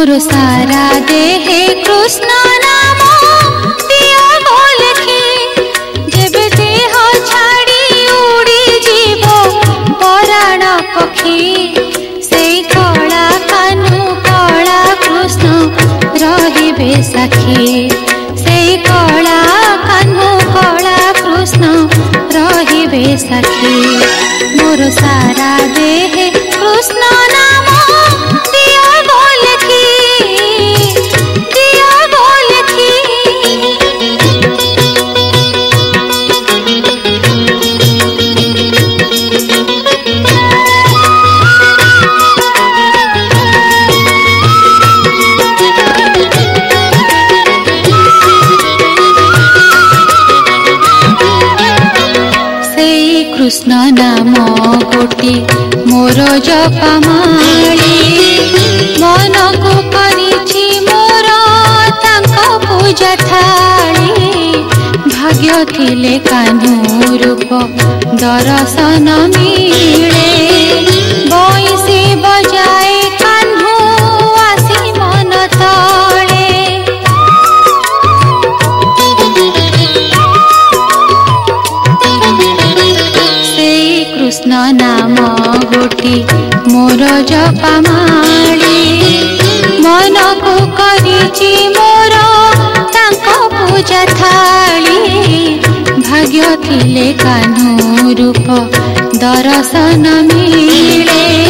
मोर सारा देहे कृष्ण नाम दियो बोल के जब देह छाड़ी उड़ी जीवो पराण पखी से कला कानु कला कृष्ण रही बे सखी से कला कानु कला कृष्ण रही बे सखी मोर सारा देहे कृष्ण नाम गोटे मोर जपमाली मन को करी मोर तांक पूजा थाली भाग्य थिले रूप दर्शन मिले ଗୋଟି कोटि मोर जपामाळी ମନକୁ କରିଛି ମୋର ତାଙ୍କ ପୂଜା ଥାଳି ଭାଗ୍ୟ ଥିଲେ କାହ୍ନୁ ରୂପ ଦର୍ଶନ ମିଳେ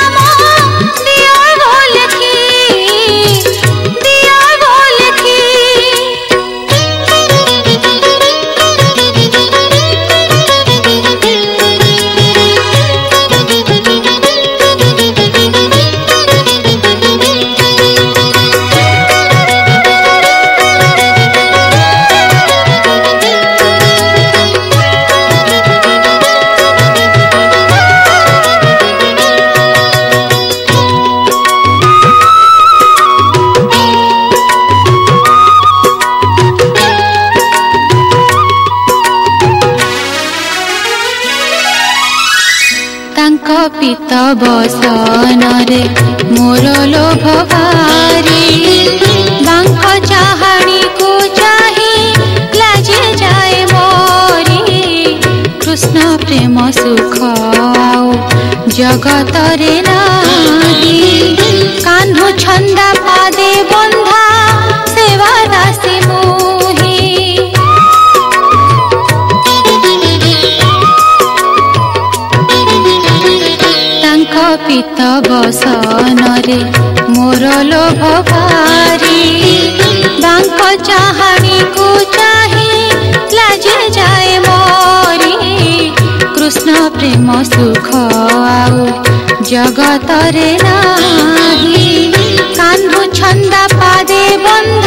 পিত বসনরে মোর লোভ ভারি বাঙ্ক কু চাহি লাজে যায় মরি কৃষ্ণ প্রেম সুখ জগতরে নাহি কানু ছন্দা পাদে বন্ধা ପୀତ ବସନରେ ମୋର ଲୋଭ ଭାରି ତାଙ୍କ ଚାହାଣୀକୁ ଚାହିଁ ଲାଜେ ଯାଏ ମୋରି କୃଷ୍ଣ ପ୍ରେମ ସୁଖ ଆଉ ଜଗତରେ ନାହିଁ କାହ୍ନୁ ଛନ୍ଦା ପାଦେ ବନ୍ଧ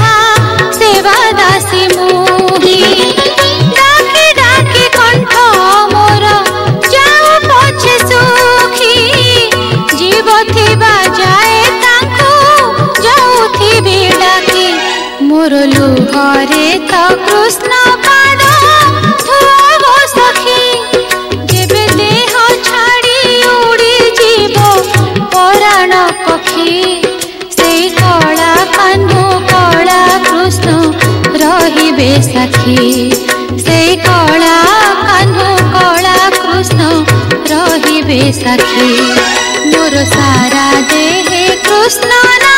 পুরলু ঘরে তো কৃষ্ণ পাদ ধুব সখী যেবে দেহ ছাড়ি উড়ি যাব পরাণ পক্ষী সেই কলা কানু কলা কৃষ্ণ রহিবে সাক্ষী সেই কলা কানু কলা কৃষ্ণ রহিবে মোর সারা দেহে কৃষ্ণ